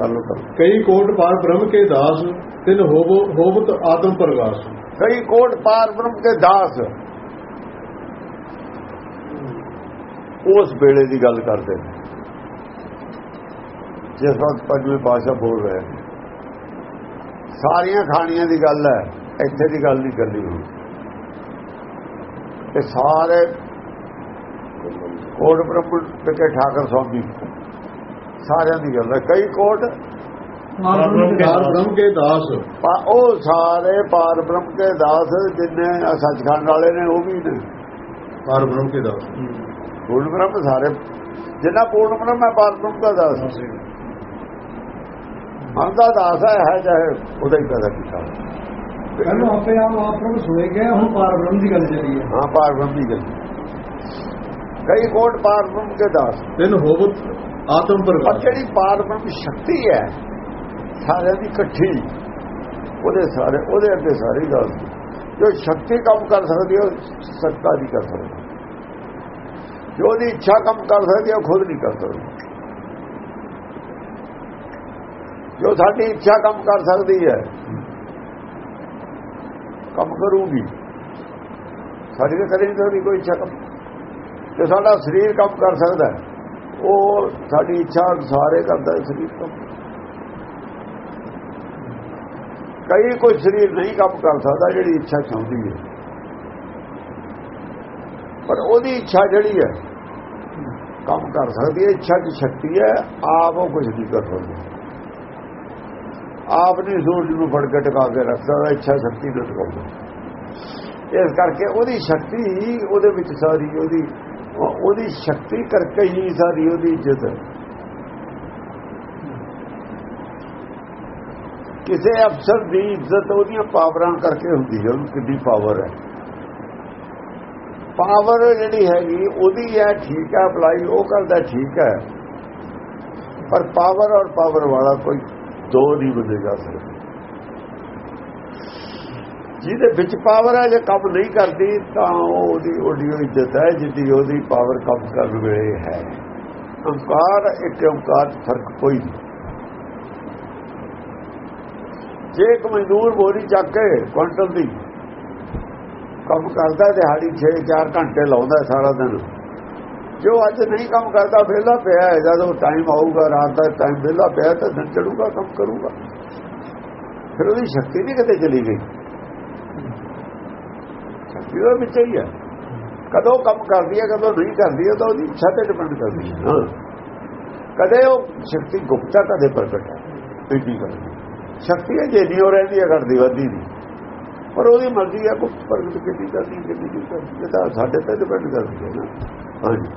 ਕਈ ਕੋਟ ਪਾਰ ਬ੍ਰਹਮ ਕੇ ਦਾਸ ਤਿਨ ਹੋਵੋ ਹੋਵਤ ਆਤਮ ਪ੍ਰਗਾਸ। ਕਈ ਕੋਟ ਪਾਰ ਬ੍ਰਹਮ ਕੇ ਦਾਸ। ਉਸ ਵੇਲੇ ਦੀ ਗੱਲ ਕਰਦੇ ਨੇ। ਜਿਸ ਵਕਤ ਪੰਜਵੇਂ ਪਾਸ਼ਾ ਬੋਲ ਰਹੇ ਸਾਰੀਆਂ ਖਾਣੀਆਂ ਦੀ ਗੱਲ ਹੈ ਇੱਥੇ ਦੀ ਗੱਲ ਨਹੀਂ ਕਰਨੀ ਹੁਣ ਇਹ ਸਾਰੇ ਕੋਟ ਬ੍ਰਹਮ ਤੇ ਠਾਕਰ ਸਵਾਮੀ ਸਾਰਿਆਂ ਦੀ ਗੱਲ ਹੈ। ਕਈ ਕੋਟ ਬ੍ਰਹਮ ਕੇ ਦਾਸ। ਪਾ- ਉਹ ਸਾਰੇ ਪਾਰ ਬ੍ਰਹਮ ਕੇ ਦਾਸ ਜਿੰਨੇ ਸੱਚਖੰਡ ਵਾਲੇ ਨੇ ਉਹ ਵੀ ਨੇ। ਪਾਰ ਬ੍ਰਹਮ ਕੇ ਦਾਸ। ਪੂਰਨ ਬ੍ਰਹਮ ਸਾਰੇ। ਜਿੰਨਾ ਪੂਰਨ ਬ੍ਰਹਮ ਹੈ ਪਾਰ ਬ੍ਰਹਮ ਦਾ ਦਾਸ। ਮਨ ਦਾ ਦਾਸ ਹੈ ਹੈ ਚਾਹੇ ਉਹਦਾ ਹੀ ਪੈਦਾ ਕੀਤਾ ਕੱਲੋਂ ਆਪੇ ਆਪ ਆਪ ਨੂੰ ਸੁਣੇ ਗਏ ਹੁਣ ਪਾਰ ਬ੍ਰਹਮ ਦੀ ਗੱਲ ਚੱਲੀ ਹੈ। ਹਾਂ ਪਾਰ ਬ੍ਰਹਮ ਦੀ ਗੱਲ। ਕਈ ਕੋਟ ਪਾਰ ਬ੍ਰਹਮ ਕੇ ਦਾਸ। ਤਿਨ ਹੋਵਤ ਆਤਮ ਪਰ ਜਿਹੜੀ ਪਾਰ ਸ਼ਕਤੀ ਹੈ, ਸਾਰਿਆਂ ਦੀ ਇਕੱਠੀ, ਉਹਦੇ ਸਾਰੇ ਉਹਦੇ ਅੱਗੇ ਸਾਰੀ ਗੱਲ। ਜੋ ਸ਼ਕਤੀ ਕੰਮ ਕਰ ਸਕਦੀ ਉਹ ਸੱਤਾ ਨਹੀਂ ਕਰ ਸਕਦੀ। ਜੋ ਉਹਦੀ ਇੱਛਾ ਕੰਮ ਕਰ ਸਕਦੀ ਉਹ ਖੁਦ ਨਹੀਂ ਕਰ ਸਕਦੀ। ਜੋ ਸਾਡੀ ਇੱਛਾ ਕੰਮ ਕਰ ਸਕਦੀ ਹੈ, ਕੰਮ ਕਰੂਗੀ। ਸਾਡੀ ਤਾਂ ਕਰੇ ਨਹੀਂ ਸਕਦੀ ਕੋਈ ਇੱਛਾ ਕੰਮ। ਜੋ ਸਾਡਾ ਸਰੀਰ ਕੰਮ ਕਰ ਸਕਦਾ ਹੈ ਉਹ ਸਾਡੀ ਇੱਛਾ ਸਾਰੇ ਕਰਦਾ ਸਰੀਰ ਤੋਂ। ਕਈ ਕੋਈ ਸਰੀਰ ਨਹੀਂ ਕੰਮ ਕਰ ਸਕਦਾ ਜਿਹੜੀ ਇੱਛਾ ਚਾਹੁੰਦੀ ਹੈ। ਪਰ ਉਹਦੀ ਇੱਛਾ ਜਿਹੜੀ ਹੈ, ਕੰਮ ਕਰ ਸਕਦੀ ਹੈ, ਇੱਛਾ ਦੀ ਸ਼ਕਤੀ ਹੈ, ਆਪ ਉਹ ਕੁਝ ਨਹੀਂ ਕਰ ਸਕਦਾ। ਆਪ ਨਹੀਂ ਸੂਰਜ ਨੂੰ ਫੜ ਕੇ ਟਿਕਾ ਕੇ ਰੱਖ ਸਕਦਾ ਇੱਛਾ ਸ਼ਕਤੀ ਨੂੰ ਟਿਕਾਉਂਦਾ। ਇਸ ਕਰਕੇ ਉਹਦੀ ਸ਼ਕਤੀ ਉਹਦੇ ਵਿੱਚ ਸਾਰੀ ਉਹਦੀ ਉਹਦੀ ਸ਼ਕਤੀ ਕਰਕੇ ਹੀ ਸਾਰੀ ਉਹਦੀ ਇੱਜ਼ਤ। ਕਿਸੇ ਅਫਸਰ ਦੀ ਇੱਜ਼ਤ ਉਹਦੀਆਂ ਪਾਵਰਾਂ ਕਰਕੇ ਹੁੰਦੀ ਹੈ, ਉਹਨੂੰ ਕਿੰਨੀ ਪਾਵਰ ਹੈ। ਪਾਵਰ ਜਿਹੜੀ ਹੈਗੀ, ਉਹਦੀ ਹੈ ਠੀਕ ਹੈ ਅਪਲਾਈ ਉਹ ਕਰਦਾ ਠੀਕ ਹੈ। ਪਰ ਪਾਵਰ ਔਰ ਪਾਵਰ ਵਾਲਾ ਕੋਈ ਦੋ ਨਹੀਂ ਬੰਦੇ ਜਾ ਸਕਦੇ। ਜਿਹਦੇ ਵਿੱਚ ਪਾਵਰ ਹੈ ਜੇ ਕੰਮ ਨਹੀਂ ਕਰਦੀ, ਤਾਂ ਉਹਦੀ ਉਹਦੀ ਇੱਜ਼ਤ ਹੈ, ਜਿੱਦੀ ਉਹਦੀ ਪਾਵਰ ਕੰਮ ਕਰਨ ਵੇਲੇ ਹੈ। ਓੰਕਾਰ, ਇੱਕ ਓੰਕਾਰ ਫ਼ਰਕ ਕੋਈ ਨਹੀਂ। ਜੇ ਇੱਕ ਮਜ਼ਦੂਰ ਬੋਰੀ ਚੱਕ ਕੇ ਕੁਆਂਟਲ ਦੀ ਕੰਮ ਕਰਦਾ, ਦਿਹਾੜੀ 6-4 ਘੰਟੇ ਲਾਉਂਦਾ ਸਾਰਾ ਦਿਨ, ਜੋ ਅੱਜ ਨਹੀਂ ਕੰਮ ਕਰਦਾ, ਵਿਹਲਾ ਪਿਆ ਹੈ, ਜਦੋਂ ਟਾਈਮ ਆਊਗਾ, ਰਾਤ ਦਾ ਟਾਈਮ ਵਿਹਲਾ ਪਿਆ, ਤਾਂ ਦਿਨ ਚੜੂਗਾ, ਕੰਮ ਕਰੂਗਾ। ਫਿਰ ਉਹਦੀ ਸ਼ਕਤੀ ਨਹੀਂ ਕਿਤੇ ਚਲੀ ਗਈ। ਸ਼ਕਤੀ ਉਹ ਵਿੱਚ ਹੀ ਹੈ। ਕਦੋਂ ਕੰਮ ਕਰਦੀ ਹੈ ਕਦੋਂ ਨਹੀਂ ਕਰਦੀ ਹੈ ਤਾਂ ਉਹਦੀ ਇੱਛਾ ਤੇ ਡਿਪੈਂਡ ਕਰਦੀ ਹੈ। ਹਾਂ। ਕਦੇ ਉਹ ਸ਼ਕਤੀ ਗੁਪਤਾ ਕਦੇ ਪ੍ਰਗਟ ਹੈ ਇੱਡੀ ਕਰਦੀ ਸ਼ਕਤੀ ਹੈ ਜੇ ਨਹੀਂ ਹੋ ਰਹਿੰਦੀ ਹੈ ਘਟਦੀ ਵੱਧਦੀ ਨਹੀਂ। ਪਰ ਉਹਦੀ ਮਰਜ਼ੀ ਹੈ ਕੋ ਪ੍ਰਗਟ ਕਿੱਡੀ ਕਰਦੀ ਕਿੱਡੀ ਨਹੀਂ ਕਰਦੀ ਇਹ ਤਾਂ ਸਾਡੇ ਤੇ ਡਿਪੈਂਡ ਕਰਦੀ ਹੈ ਨਾ। ਹਾਂਜੀ।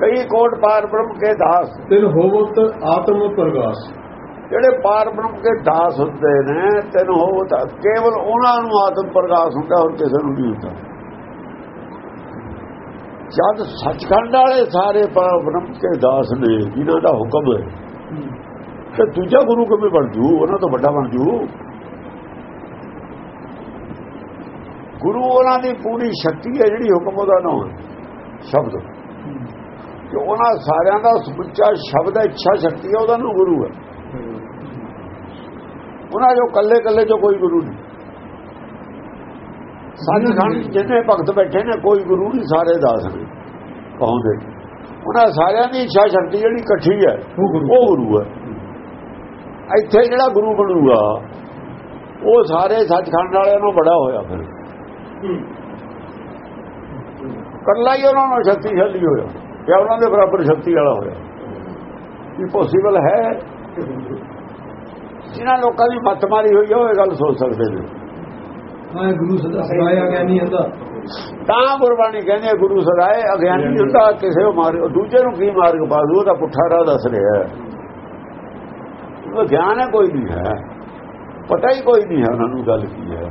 ਕਈ ਕੋਟ ਪਾਰ ਬ੍ਰਹਮ ਕੇ ਦਾਸ। ਤਿਨ ਹੋਵਤ ਆਤਮ ਪ੍ਰਗਾਸ। ਜਿਹੜੇ ਪਾਰ ਬ੍ਰਹਮ ਕੇ ਦਾਸ ਹੁੰਦੇ ਨੇ, ਤੈਨੂੰ ਉਹ ਤਾਂ ਕੇਵਲ ਉਹਨਾਂ ਨੂੰ ਆਤਮ ਪ੍ਰਕਾਸ ਹੁੰਦਾ, ਹੋਰ ਕਿਸੇ ਨੂੰ ਨਹੀਂ ਹੁੰਦਾ। ਜਦ ਸੱਚਖੰਡ ਵਾਲੇ ਸਾਰੇ ਪਾਰ ਬ੍ਰਹਮ ਕੇ ਦਾਸ ਨੇ, ਜਿਨ੍ਹਾਂ ਦਾ ਹੁਕਮ ਹੈ, ਤੇ ਦੂਜਾ ਗੁਰੂ ਕਿਵੇਂ ਬਣ ਜੂ? ਉਹਨਾਂ ਤੋਂ ਵੱਡਾ ਬਣ ਜੂ। ਗੁਰੂ ਉਹਨਾਂ ਦੀ ਪੂਰੀ ਸ਼ਕਤੀ ਹੈ, ਜਿਹੜੀ ਹੁਕਮ ਉਹਦਾ ਨਾਮ ਸ਼ਬਦ। ਤੇ ਉਹਨਾਂ ਸਾਰਿਆਂ ਦਾ ਸਮੁੱਚਾ ਸ਼ਬਦ ਇੱਛਾ ਸ਼ਕਤੀ ਹੈ, ਉਹਦਾ ਨਾਮ ਗੁਰੂ ਹੈ। ਉਹਨਾਂ ਜੋ ਕੱਲੇ ਕੱਲੇ ਜੋ ਕੋਈ ਗੁਰੂ ਨਹੀਂ। ਸਾਡੇ ਖਾਨ ਜਿੰਨੇ ਭਗਤ ਬੈਠੇ ਨੇ ਕੋਈ ਗੁਰੂ ਨਹੀਂ ਸਾਰੇ ਦਾਸ ਨੇ ਕਹੋਂਦੇ ਉਹਨਾਂ ਸਾਰਿਆਂ ਦੀ ਇੱਛਾ ਸ਼ਕਤੀ ਜਿਹੜੀ ਇਕੱਠੀ ਹੈ ਉਹ ਗੁਰੂ। ਹੈ। ਇੱਥੇ ਜਿਹੜਾ ਗੁਰੂ ਬਣੂਗਾ ਉਹ ਸਾਰੇ ਸੱਚਖੰਡ ਵਾਲਿਆਂ ਨੂੰ ਬੜਾ ਹੋਇਆ ਫਿਰ। ਕੱਲਾ ਹੀ ਉਹਨਾਂ ਨੂੰ ਸ਼ਕਤੀਸ਼ਾਲੀ ਹੋਇਆ। ਜਾਂ ਉਹਨਾਂ ਦੇ ਬਰਾਬਰ ਸ਼ਕਤੀ ਵਾਲਾ ਹੋਇਆ। ਇਹ ਪੋਸੀਬਲ ਹੈ। ਜਿਨ੍ਹਾਂ ਲੋਕਾਂ ਦੀ ਮੱਤ ਮਾਰੀ ਹੋਈ ਹੈ ਉਹ ਇਹ ਗੱਲ ਸੋਚ ਸਕਦੇ ਨੇ। ਹਾਂ ਗੁਰੂ ਸਦਾ ਸਦਾਇਆ ਗਿਆ ਨਹੀਂ ਹੁੰਦਾ। ਤਾਂ ਗੁਰਬਾਣੀ ਕਹਿੰਦੇ ਗੁਰੂ ਸਦਾਏ ਅਗਿਆਨੀ ਹੁੰਦਾ ਕਿਸੇ ਨੂੰ ਮਾਰ ਦੂਜੇ ਨੂੰ ਕੀ ਮਾਰਗ ਪਾਦੂ ਉਹਦਾ ਪੁੱਠਾ ਰਾਹ ਦੱਸ ਰਿਹਾ ਹੈ। ਉਹ ਗਿਆਨ ਹੈ ਕੋਈ ਨਹੀਂ ਹੈ। ਪਤਾ ਹੀ ਕੋਈ ਨਹੀਂ ਹੈ ਉਹਨਾਂ ਨੂੰ ਗੱਲ ਕੀ ਹੈ।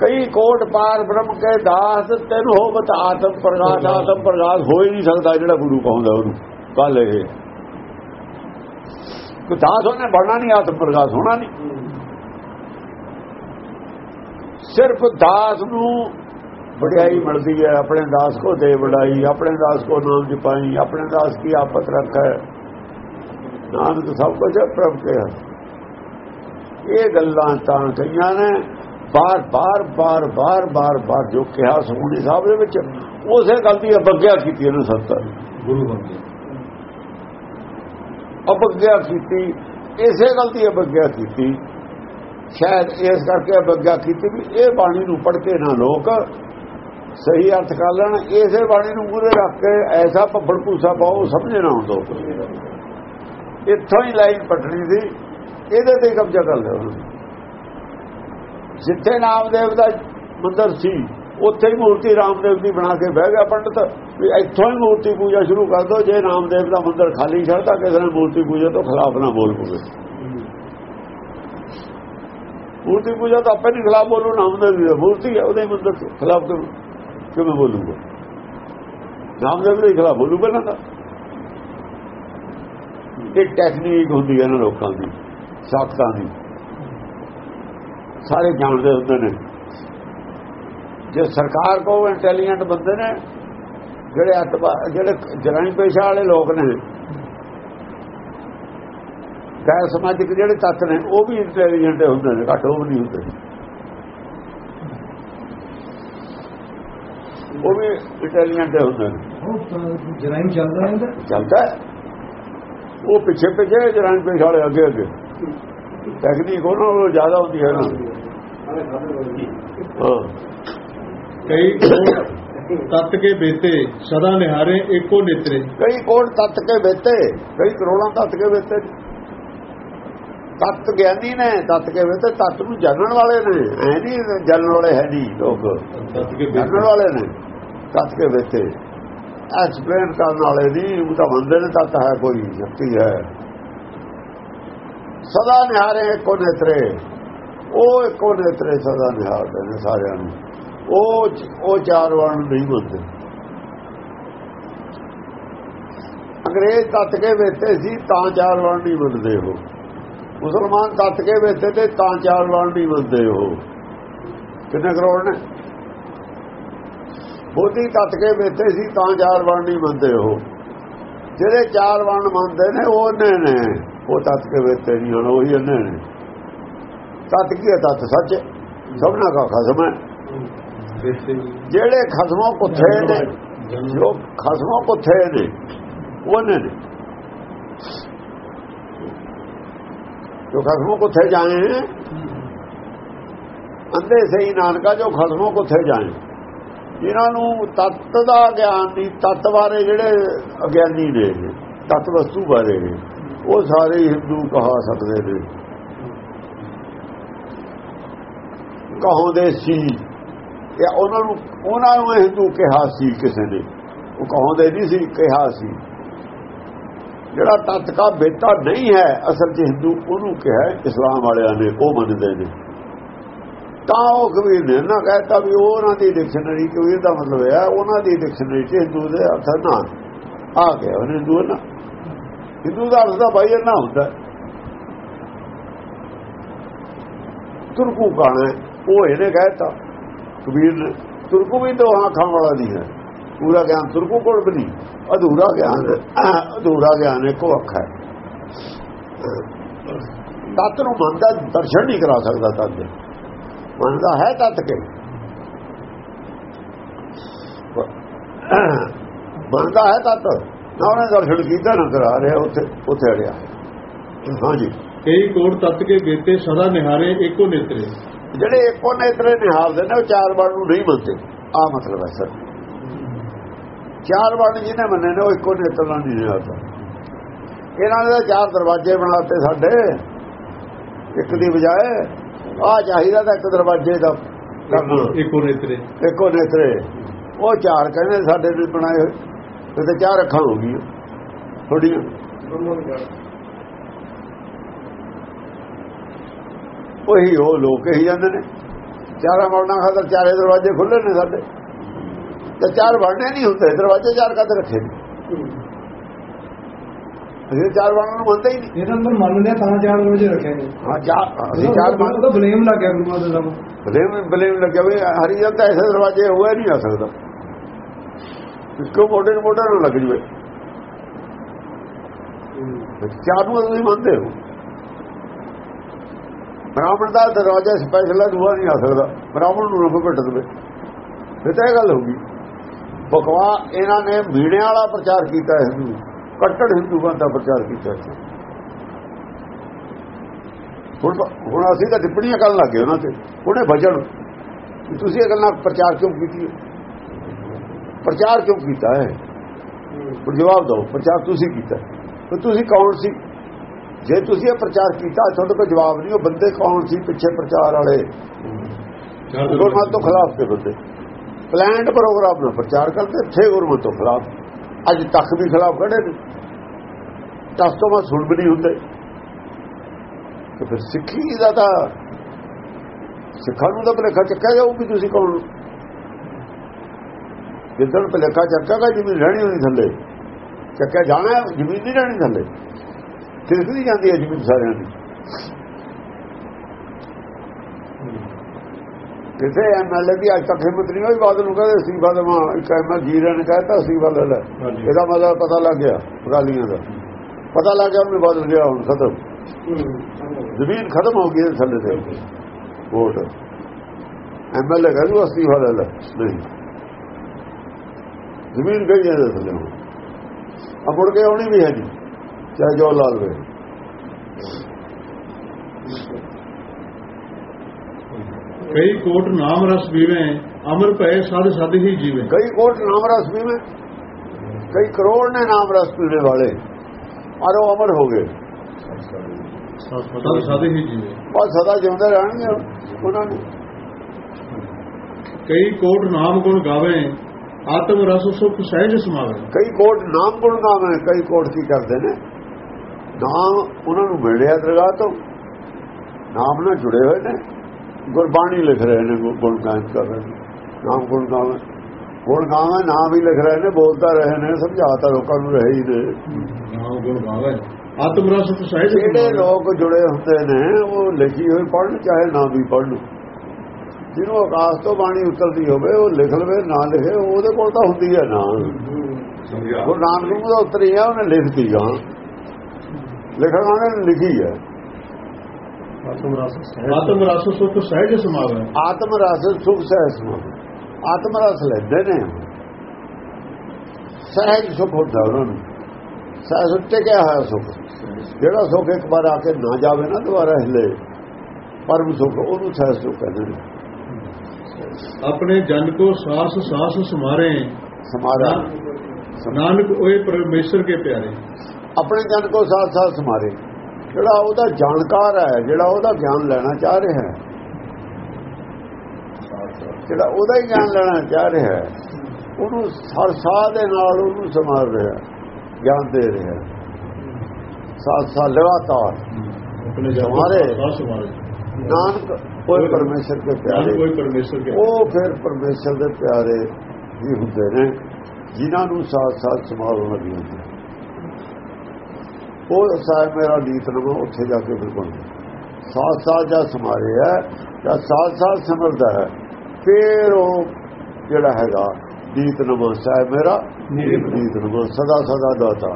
ਕਈ ਕੋਟ ਪਾਰ ਬ੍ਰਹਮ ਕੇ ਦਾਸ ਤੈਨੂੰ ਹੋਵਤ ਆਤਮ ਪ੍ਰਗਾਸ ਆਤਮ ਪ੍ਰਗਾਸ ਹੋ ਹੀ ਨਹੀਂ ਸਕਦਾ ਜਿਹੜਾ ਗੁਰੂ ਕਹਉਂਦਾ ਉਹਨੂੰ। ਕੱਲ ਇਹ ਕਿ ਦਾਸ ਉਹਨੇ ਬਣਨਾ ਨਹੀਂ, ਆਤਮ ਪ੍ਰਗਾਸ ਹੋਣਾ ਨਹੀਂ। ਸਿਰਫ ਦਾਸ ਨੂੰ ਵਡਿਆਈ ਮਿਲਦੀ ਹੈ, ਆਪਣੇ ਦਾਸ ਕੋ ਦੇ ਵਡਾਈ, ਆਪਣੇ ਦਾਸ ਕੋ ਨਾਮ ਜਪਾਈ, ਆਪਣੇ ਦਾਸ ਕੀ ਆਪਤ ਰੱਖੈ। ਨਾਨਕ ਸਭ ਕੁਝ ਪ੍ਰਭ ਕੇ ਹੱਥ ਇਹ ਗੱਲਾਂ ਤਾਂ ਕਈਆਂ ਨੇ ਬਾਰ ਬਾਰ ਬਾਰ ਬਾਰ ਬਾਰ ਬਾਰ ਜੋ ਕਿਹਾ ਸੁਣੀ ਸਾਹਿਬ ਦੇ ਵਿੱਚ, ਉਸੇ ਗੱਲ ਦੀ ਅਵਗਿਆ ਕੀਤੀ ਇਹਨੂੰ ਸੱਤਾ ਨੇ ਗੁਰੂ ਬਣ ਗਏ ਅਵਗਿਆ ਕੀਤੀ, ਇਸੇ ਗੱਲ ਦੀ ਅਵਗਿਆ ਕੀਤੀ। ਸ਼ਾਇਦ ਇਸ ਕਰਕੇ ਅਵਗਿਆ ਕੀਤੀ ਵੀ ਇਹ ਬਾਣੀ ਨੂੰ ਪੜ੍ਹ ਕੇ ਨਾ ਲੋਕ ਸਹੀ ਅਰਥ ਕਰ ਲੈਣ, ਇਸੇ ਬਾਣੀ ਨੂੰ ਪੂਰੇ ਰੱਖ ਕੇ ਐਸਾ ਭੱਬੜ ਭੂਸਾ ਪਾਓ ਸਮਝੇ ਨਾ ਹੁੰਦੋ ਇੱਥੋਂ ਹੀ ਲਾਈਨ ਪਟਣੀ ਸੀ, ਇਹਦੇ ਤੇ ਕਬਜ਼ਾ ਕਰ ਲਿਆ ਉਹਨਾਂ। ਨੇ ਜਿੱਥੇ ਨਾਮਦੇਵ ਦਾ ਮੰਦਰ ਸੀ, ਉੱਥੇ ਹੀ ਮੂਰਤੀ ਰਾਮਦੇਵ ਦੀ ਬਣਾ ਕੇ ਬਹਿ ਗਿਆ ਪੰਡਤ। ਵੀ ਇੱਥੋਂ ਹੀ ਮੂਰਤੀ ਪੂਜਾ ਸ਼ੁਰੂ ਕਰ ਦੋ ਜੇ ਨਾਮਦੇਵ ਦਾ ਮੰਦਰ ਖਾਲੀ ਛੱਡਦਾ ਕਿਸੇ ਨੇ ਮੂਰਤੀ ਪੂਜਾ ਤੋਂ ਖਿਲਾਫ ਨਾ ਬੋਲ ਪਵੇ। ਮੂਰਤੀ ਪੂਜਾ ਤਾਂ ਆਪੇ ਨਹੀਂ ਖਿਲਾਫ ਬੋਲੂ ਨਾਮਦੇਵ ਦੀ ਮੂਰਤੀ ਹੈ, ਉਹਦੇ ਮੰਦਰ ਤੋਂ ਖਿਲਾਫ ਕਿਵੇਂ ਕਿਵੇਂ ਬੋਲੂਗਾ? ਨਾਮਦੇਵ ਦੇ ਖਿਲਾਫ ਬੋਲੂ ਪਹਿਲਾਂ ਤਾਂ। ਇਹ ਟੈਕਨੀਕ ਹੁੰਦੀ ਹੈ ਨਾ ਲੋਕਾਂ ਦੀ, ਸਾਖਤਾਂ ਦੀ। ਸਾਰੇ ਜਾਣਦੇ ਹੁੰਦੇ ਨੇ। ਜੇ ਸਰਕਾਰ ਕੋ ਇੰਟੈਲੀਜੈਂਟ ਬੰਦੇ ਨੇ ਜਿਹੜੇ ਅਤਬਾ ਜਿਹੜੇ ਜਰਾਈ ਪੇਸ਼ਾ ਵਾਲੇ ਲੋਕ ਨੇ ਗੈਰ ਸਮਾਜਿਕ ਜਿਹੜੇ ਤੱਤ ਨੇ ਉਹ ਵੀ ਇੰਟੈਲੀਜੈਂਟ ਹੁੰਦੇ ਨੇ ਘੱਟ ਉਹ ਨਹੀਂ ਹੁੰਦੇ। ਉਹ ਵੀ ਇੰਟੈਲੀਜੈਂਟ ਹੁੰਦੇ ਨੇ। ਉਹ ਜਰਾਈਮ ਚੱਲਦਾ ਰਹਿੰਦਾ। ਚੱਲਦਾ ਹੈ। ਉਹ ਪਿੱਛੇ ਪਿੱਛੇ ਜਰਾਈ ਪੇਸ਼ਾ ਵਾਲੇ ਅੱਗੇ ਅੱਗੇ। ਟੈਕਨੀਕ ਉਹਨਾਂ ਨਾਲੋਂ ਜ਼ਿਆਦਾ ਹੁੰਦੀ ਹੈ ਨਾ। ਹਾਂ। ਕਈ ਤਤ ਕੇ ਬੇਤੇ ਸਦਾ ਨਿਹਾਰੇ ਏਕੋ ਨੇਤਰੇ। ਕਈ ਕੋਟ ਤੱਤ ਕੇ ਵੇਤੇ ਕਈ ਕਰੋੜਾਂ ਤੱਤ ਕੇ ਵੇਤੇ ਤੱਤ ਗਿਆਨੀ ਨੇ ਤੱਤ ਕੇ ਵੇਤੇ ਤੱਤ ਨੂੰ ਜਾਣਨ ਵਾਲੇ ਨੇ। ਐ ਨਹੀਂ ਜਾਣਨ ਵਾਲੇ ਹੈ ਨਹੀਂ ਲੋਕ। ਤਤ ਕੇ ਜਾਣਨ ਬੇਤੇ ਵਾਲੇ ਨੇ ਤੱਤ ਕੇ ਵੇਤੇ ਐਕਸਪਲੇਨ ਕਰਨ ਵਾਲੇ ਨਹੀਂ ਉਹ ਤਾਂ ਬੰਦੇ ਨੇ ਤੱਤ ਹੈ ਕੋਈ ਸ਼ਕਤੀ ਹੈ। ਸਦਾ ਨਿਹਾਰੇ ਇੱਕੋ ਨੇਤਰੇ। ਉਹ ਇੱਕੋ ਨੇਤਰੇ ਸਦਾ ਨਿਹਾਰਦੇ ਨੇ ਸਾਰਿਆਂ ਨੂੰ। ਉਹ ਉਹ ਚਾਰ ਵਣ ਨਹੀਂ ਬੰਦੇ ਅੰਗਰੇਜ਼ ਤੱਤ ਕੇ ਵੇਤੇ ਸੀ, ਤਾਂ ਚਾਰ ਵਣ ਨਹੀਂ ਬੰਦੇ ਹੋ ਮੁਸਲਮਾਨ ਤੱਤ ਕੇ ਵੇਤੇ ਤੇ ਤਾਂ ਚਾਰ ਵਣ ਨਹੀਂ ਬੰਦੇ ਹੋ ਕਿੰਨੇ ਕਰੋੜ ਨੇ? ਬੋਧੀ ਤੱਤ ਕੇ ਵੇਤੇ ਸੀ, ਤਾਂ ਚਾਰ ਵਣ ਨਹੀਂ ਬੰਦੇ ਹੋ ਜਿਹੜੇ ਚਾਰ ਵਣ ਮੰਨਦੇ ਨੇ, ਉਹ ਨੇ ਨੇ। ਉਹ ਤੱਤ ਕੇ ਵੇਤੇ ਨਹੀਂ ਹਨ, ਉਹੀ ਨੇ ਨੇ। ਤੱਤ ਕੀ ਹੈ ਤੱਤ? ਸੱਚ? ਹੈ। ਸਭਨਾ ਦਾ ਖਸਮ ਹੈ। ਜਿਹੜੇ ਖਸਮੋਂ ਕੁੱਥੇ ਨੇ ਜੋ ਖਸਮੋਂ ਕੁੱਥੇ ਨੇ ਉਹ ਨੇ। ਜੋ ਖਸਮੋਂ ਕੁੱਥੇ ਜਾਏ ਅੰਦੇ ਸਹੀ ਨਾਨਕਾ ਜੋ ਖਸਮੋਂ ਕੁੱਥੇ ਜਾਏ ਜਿਨ੍ਹਾਂ ਨੂੰ ਤੱਤ ਦਾ ਗਿਆਨ ਨਹੀਂ ਤੱਤ ਬਾਰੇ ਜਿਹੜੇ ਅਗਿਆਨੀ ਨੇ ਤੱਤ ਵਸਤੂ ਬਾਰੇ ਨੇ, ਉਹ ਸਾਰੇ ਹਿੰਦੂ ਕਹਾ ਸਕਦੇ ਨੇ। ਕਹੋਂਦੇ ਸੀ ਜਾਂ ਉਹਨਾਂ ਨੂੰ ਉਹਨਾਂ ਨੂੰ ਇਹ ਹਿੰਦੂ ਕਿਹਾ ਸੀ ਕਿਸੇ ਨੇ। ਉਹ ਕਹਾਉਂਦੇ ਨਹੀਂ ਸੀ, ਕਿਹਾ ਸੀ। ਜਿਹੜਾ ਤੱਤ ਕਾ ਬੇਟਾ ਨਹੀਂ ਹੈ, ਅਸਲ 'ਚ ਹਿੰਦੂ ਉਹਨੂੰ ਕਿਹਾ ਇਸਲਾਮ ਵਾਲਿਆਂ ਨੇ, ਉਹ ਮੰਨਦੇ ਨੇ। ਤਾਂ ਉਹ ਕਬੀਰ ਨੇ ਨਾ ਕਹਿਤਾ ਵੀ ਉਹਨਾਂ ਦੀ ਡਿਕਸ਼ਨਰੀ ਕਬੀਰ ਦਾ ਮਤਲਬ ਹੈ, ਉਹਨਾਂ ਦੀ ਡਿਕਸ਼ਨਰੀ 'ਚ ਹਿੰਦੂ ਦੇ ਅਰਥ ਨਾ। ਆ ਗਿਆ ਉਹਨੇ ਹਿੰਦੂ ਨਾ। ਹਿੰਦੂ ਦਾ ਅਰਥ ਤਾਂ ਭਾਈ ਨਾ ਹੁੰਦਾ ਤੁਰਕੂ ਕਾਣਾ ਉਹ ਇਹਨੇ ਕਹਿਤਾ। ਕਬੀਰ ਤੁਰਕੂ ਵੀ ਦੋ ਅੱਖਾਂ ਵਾਲਾ ਨਹੀਂ ਹੈ। ਪੂਰਾ ਗਿਆਨ ਤੁਰਕੂ ਕੋਲ ਵੀ ਨਹੀਂ। ਅਧੂਰਾ ਗਿਆਨ ਅਧੂਰਾ ਗਿਆਨ ਇੱਕੋ ਅੱਖ ਹੈ। ਤਤ ਨੂੰ ਮੰਨਦਾ, ਦਰਸ਼ਨ ਨਹੀਂ ਕਰਾ ਸਕਦਾ ਤਤ ਮੰਨਦਾ ਹੈ ਤਤ ਕੇ। ਮੰਨਦਾ ਹੈ ਤਤ। ਨਾ ਉਹਨੇ ਦਰਸ਼ਨ ਕੀਤਾ, ਨਾ ਕਰਾ ਰਿਹਾ, ਉੱਥੇ ਉੱਥੇ ਅੜਿਆ। ਹਾਂਜੀ। ਕਈ ਕੋਟ ਤਤ ਕੇ ਬੇਤੇ ਸਦਾ ਨਿਹਾਰੇ, ਇੱਕੋ ਨੇਤਰੇ। ਜਿਹੜੇ ਇੱਕੋ ਨੇਤਰੇ ਨਿਹਾਲਦੇ ਨੇ ਉਹ ਚਾਰ ਵੜ ਨੂੰ ਨਹੀਂ ਮੰਨਦੇ। ਆ ਮਤਲਬ ਹੈ ਸਰ। ਚਾਰ ਵੜ ਜਿਹਨੇ ਮੰਨੇ ਨੇ ਉਹ ਇੱਕੋ ਨੇਤਰ ਨਾਲ ਨਹੀਂ ਨਿਹਾਲਦਾ ਇਹਨਾਂ ਨੇ ਚਾਰ ਦਰਵਾਜ਼ੇ ਬਣਾਤੇ ਸਾਡੇ ਇੱਕ ਦੀ ਬਜਾਏ। ਆ ਚਾਹੀਦਾ ਤਾਂ ਇੱਕ ਦਰਵਾਜ਼ੇ ਦਾ ਏਕੋ ਨੇਤਰੇ। ਇੱਕੋ ਨੇਤਰੇ। ਉਹ ਚਾਰ ਕਹਿੰਦੇ ਸਾਡੇ ਨੇ ਬਣਾਏ ਹੋਏ। ਤੇ ਚਾਰ ਅੱਖਾਂ ਹੋ ਗਈਆਂ। ਥੋੜੀਆਂ ਉਹੀ ਉਹ ਲੋਕ ਹੀ ਜਾਂਦੇ ਨੇ। ਚਾਰਾਂ ਮੌੜਾਂ ਖਾਤਰ ਚਾਰੇ ਦਰਵਾਜ਼ੇ ਖੁੱਲੇ ਨੇ ਸਾਡੇ। ਤੇ ਚਾਰ ਬਣਨੇ ਨਹੀਂ ਹੁੰਦੇ ਦਰਵਾਜ਼ੇ ਚਾਰ ਕਾਤੇ ਰੱਖੇ ਨੇ। ਅਸੀਂ ਚਾਰ ਬਣਨ ਨੂੰ ਮੰਨਦੇ ਹੀ ਨਹੀਂ। ਇਹ ਤਾਂ ਅੰਦਰ ਮੰਨਦੇ ਆ ਤਾਂ ਚਾਰ ਵਜੇ ਰੱਖੇ ਨੇ। ਹਾਂ ਚਾਰ ਚਾਰ ਉਹ ਤਾਂ ਬਲੇਮ ਲੱਗ ਗਿਆ ਗੁਰੂਆਂ ਦੇ ਬਲੇਮ ਬਲੇਮ ਲੱਗਿਆ ਵੀ ਹਰੀ ਜਨ ਤਾਂ ਐਸੇ ਦਰਵਾਜ਼ੇ ਹੋਇਆ ਨਹੀਂ ਆ ਸਕਦਾ। ਇੱਕੋ ਮੋਢੇ ਨੂੰ ਮੋਢਾ ਨੂੰ ਲੱਗ ਜਵੇ। ਚਾਰ ਨੂੰ ਤੁਸੀਂ ਮੰਨਦੇ ਹੋ। ਬ੍ਰਾਹਮਣ ਦਾ ਦਰਵਾਜ਼ਾ ਸਪੈਸ਼ਲ ਹੈ ਨਹੀਂ ਆ ਸਕਦਾ। ਬ੍ਰਾਹਮਣ ਨੂੰ ਰੁਕ ਭਟ ਦੇਵੇ। ਫਿਰ ਤਾਂ ਇਹ ਗੱਲ ਹੋ ਗਈ। ਬਕਵਾ ਇਹਨਾਂ ਨੇ ਮੀਣੇ ਵਾਲਾ ਪ੍ਰਚਾਰ ਕੀਤਾ ਹਿੰਦੂ। ਕੱਟੜ ਹਿੰਦੂਆਂ ਦਾ ਪ੍ਰਚਾਰ ਕੀਤਾ ਹੁਣ ਹੁਣ ਅਸੀਂ ਤਾਂ ਟਿੱਪਣੀਆਂ ਕਰਨ ਲੱਗੇ ਉਹਨਾਂ ਤੇ। ਉਹਨੇ ਵਜਣ ਵੀ ਤੁਸੀਂ ਇਹ ਗੱਲਾਂ ਪ੍ਰਚਾਰ ਕਿਉਂ ਕੀਤੀ ਪ੍ਰਚਾਰ ਕਿਉਂ ਕੀਤਾ ਹੈ? ਹੁਣ ਜਵਾਬ ਦਿਓ, ਪ੍ਰਚਾਰ ਤੁਸੀਂ ਕੀਤਾ। ਤੇ ਤੁਸੀਂ ਕੌਣ ਸੀ? ਜੇ ਤੁਸੀਂ ਇਹ ਪ੍ਰਚਾਰ ਕੀਤਾ ਤੁਹਾਡੇ ਕੋਲ ਜਵਾਬ ਨਹੀਂ ਉਹ ਬੰਦੇ ਕੌਣ ਸੀ ਪਿੱਛੇ ਪ੍ਰਚਾਰ ਵਾਲੇ? ਗੁਰਮਤ ਤੋਂ ਖਿਲਾਫ ਦੇ ਬੰਦੇ। ਪਲਾਨਡ ਪ੍ਰੋਗਰਾਮ ਨਾਲ ਪ੍ਰਚਾਰ ਕਰਦੇ ਥੇ ਗੁਰਮਤ ਤੋਂ ਖਿਲਾਫ। ਅੱਜ ਤੱਕ ਵੀ ਖਿਲਾਫ ਖੜੇ ਨੇ। ਤਸ ਤੋਂ ਬਾਅਦ ਸੁਣ ਵੀ ਨਹੀਂ ਹੁੰਦੇ। ਤੇ ਫਿਰ ਸਿੱਖੀ ਦਾ ਤਾਂ ਸਿੱਖਾਂ ਨੂੰ ਤਾਂ ਭਲੇਖਾ ਚੱਕਿਆ ਜਾਊ ਵੀ ਤੁਸੀਂ ਕੌਣ ਜਿੱਦਣ ਭਲੇਖਾ ਚੱਕਾਗਾ ਜ਼ਮੀਨ ਰਹਿਣੀ ਹੋਣੀ ਥੱਲੇ। ਚੱਕਿਆ ਜਾਣਾ ਜ਼ਮੀਨ ਨਹੀਂ ਰਹਿਣੀ ਥੱਲੇ। ਖਿਸਕਦੀ ਜਾਂਦੀ ਹੈ ਜ਼ਮੀਨ ਸਾਰਿਆਂ ਦੀ। ਕਿਸੇ ਐਮਐਲਏ ਦੀ ਅੱਜ ਤੱਕ ਹਿੰਮਤ ਨਹੀਂ ਹੋਈ ਬਾਦਲ ਨੂੰ ਕਹਿੰਦੇ ਸੀ ਬਾਦਲ ਇੱਕ ਐਮਐਲ ਜੀਰੇ ਨੇ ਕਹਿਤਾ ਸੀ ਬਾਦਲ ਇਹਦਾ ਮਤਲਬ ਪਤਾ ਲੱਗ ਗਿਆ ਗਾਲੀਆਂ ਦਾ। ਪਤਾ ਲੱਗ ਗਿਆ ਉਹਨੇ ਬਾਦਲ ਗਿਆ ਹੁਣ ਖਤਮ। ਜ਼ਮੀਨ ਖਤਮ ਹੋ ਗਈ ਥੱਲੇ ਤੇ। ਵੋਟ। ਐਮਐਲਏ ਕਹਿੰਦਾ ਅਸੀਂ ਵਾਲਾ ਨਹੀਂ। ਜ਼ਮੀਨ ਗਈ ਹੈ ਥੱਲੇ ਹੁਣ? ਅਪੜ ਕੇ ਆਉਣੀ ਵੀ ਹੈ ਜੀ। ਚਾਹੇ ਜੋ ਲਾਲ ਵੇ ਕਈ ਕੋਟ ਨਾਮ ਰਸ ਪੀਵੇਂ ਅਮਰ ਭਏ ਸਾਧ ਸਾਧ ਹੀ ਜੀਵੇ। ਕਈ ਕੋਟ ਨਾਮ ਰਸ ਪੀਵੇਂ ਕਈ ਕਰੋੜ ਨੇ ਨਾਮ ਰਸ ਪੀਣੇ ਵਾਲੇ ਔਰ ਉਹ ਅਮਰ ਹੋ ਗਏ। ਸਾਧ ਸਾਧ ਹੀ ਜੀਵੇ। ਬਸ ਸਦਾ ਜਿਉਂਦੇ ਰਹਿਣਗੇ ਉਹਨਾਂ ਨੂੰ। ਕਈ ਕੋਟ ਨਾਮ ਗੁਣ ਗਾਵੇ ਆਤਮ ਰਸ ਸੁਖ ਸਹਿਜ ਸਮਾਵੇ। ਕਈ ਕੋਟ ਨਾਮ ਗੁਣ ਗਾਵੇਂ ਕਈ ਕੋਟ ਕੀ ਕਰਦੇ ਨੇ? ਨਾਮ ਉਹਨਾਂ ਨੂੰ ਮਿਲਿਆ ਦਰਗਾਹ ਤੋਂ। ਨਾਮ ਨਾਲ ਜੁੜੇ ਹੋਏ ਨੇ। ਗੁਰਬਾਣੀ ਲਿਖ ਰਹੇ ਨੇ ਗੁਣ ਗਾਇਨ ਕਰ ਰਹੇ ਨੇ। ਨਾਮ ਗੁਣ ਗਾਵੇਂ ਗੁਣ ਗਾਵੇਂ ਨਾਮ ਹੀ ਲਿਖ ਰਹੇ ਨੇ ਬੋਲਦਾ ਰਹੇ ਨੇ ਸਮਝਾਤਾ ਲੋਕਾਂ ਨੂੰ ਰਹੇ ਹੀ ਨੇ। ਨਾਮ ਗੁਣ ਗਾਵੇ ਆਤਮ ਰਸ ਸਹਿਜ ਜਿਹੜੇ ਲੋਕ ਜੁੜੇ ਹੁੰਦੇ ਨੇ ਉਹ ਲਿਖੀ ਹੋਈ ਪੜ੍ਹਨ ਚਾਹੇ ਨਾ ਵੀ ਪੜ੍ਹਨ। ਜਿਹਨੂੰ ਆਕਾਸ਼ ਤੋਂ ਬਾਣੀ ਉਤਰਦੀ ਹੋਵੇ ਉਹ ਲਿਖ ਲਵੇ ਨਾ ਲਿਖੇ ਉਹਦੇ ਕੋਲ ਤਾਂ ਹੁੰਦੀ ਹੈ ਨਾ ਗੁਰੂ ਨਾਨਕ ਨੂੰ ਤਾਂ ਉਤਰੀ ਆ ਉਹਨੇ ਲਿਖਤੀ ਗਾ ਲਿਖਣ ਵਾਲੇ ਨੇ ਲਿਖੀ ਹੈ। ਆਤਮ ਰਸ ਸੁਖ ਸਹਿਜ ਸਮਾਵੇ ਆਤਮ ਰਸ ਸੁਖ ਸਹਿਜ ਸਮਾ ਆਤਮ ਰਸ ਲੈਂਦੇ ਨੇ। ਸਹਿਜ ਸੁਖ ਹੁੰਦਾ ਉਹਨਾਂ ਨੂੰ। ਸਹਿਜ ਉੱਤੇ ਕਿਆ ਹੈ ਸੁਖ? ਜਿਹੜਾ ਸੁਖ ਇੱਕ ਵਾਰ ਆ ਕੇ ਨਾ ਜਾਵੇ ਨਾ ਦੁਬਾਰਾ ਹਿਲੇ ਪਰਮ ਸੁਖ ਉਹਨੂੰ ਸਹਿਜ ਸੁਖ ਕਹਿੰਦੇ ਨੇ। ਆਪਣੇ ਜਨ ਕੋ ਸਾਸ ਸਾਸ ਸਮਾਰੇ। ਸਮਾਰਾ। ਨਾਨਕ ਓਏ ਪਰਮੇਸ਼ਰ ਕੇ ਪਿਆਰੇ। ਆਪਣੇ ਜਨ ਕੋ ਸਾਥ ਸਾਥ ਸਮਾਰੇ। ਜਿਹੜਾ ਉਹਦਾ ਜਾਣਕਾਰ ਹੈ ਜਿਹੜਾ ਉਹਦਾ ਗਿਆਨ ਲੈਣਾ ਚਾਹ ਰਿਹਾ ਹੈ। ਜਿਹੜਾ ਉਹਦਾ ਹੀ ਗਿਆਨ ਲੈਣਾ ਚਾਹ ਰਿਹਾ ਹੈ ਉਹਨੂੰ ਹਰ ਸਾਹ ਦੇ ਨਾਲ ਉਹਨੂੰ ਸਮਾਰ ਰਿਹਾ ਗਿਆਨ ਦੇ ਰਿਹਾ ਸਾਥ ਸਾਥ ਲਗਾਤਾਰ ਆਪਣੇ ਜਨ ਕੋ ਸਮਾਰੇ। ਨਾਨਕ ਕੋਈ ਪਰਮੇਸ਼ਰ ਦੇ ਪਿਆਰੇ। ਉਹ ਫਿਰ ਪਰਮੇਸ਼ਰ ਦੇ ਪਿਆਰੇ ਹੀ ਹੁੰਦੇ ਨੇ ਜਿਨ੍ਹਾਂ ਨੂੰ ਸਾਥ ਸਾਥ ਲੱਗੀ ਹੁੰਦੀ ਹੈ। ਉਹ ਸਾਹਿਬ ਮੇਰਾ ਨੀਤ ਨਮਾ ਉੱਥੇ ਜਾ ਕੇ ਬਿਲਕੁਲ ਸਾਥ ਸਾਥ ਜਾਂ ਸਮਾਰਿਆ ਜਾਂ ਸਾਥ ਸਾਥ ਸਮਰਦਾ ਹੈ ਫਿਰ ਉਹ ਜਿਹੜਾ ਹੈਗਾ ਨੀਤ ਨਮਾ ਸਾਹਿਬ ਮੇਰਾ ਨੀਤ ਨਮਾ ਸਦਾ ਸਦਾ ਦਾਤਾ।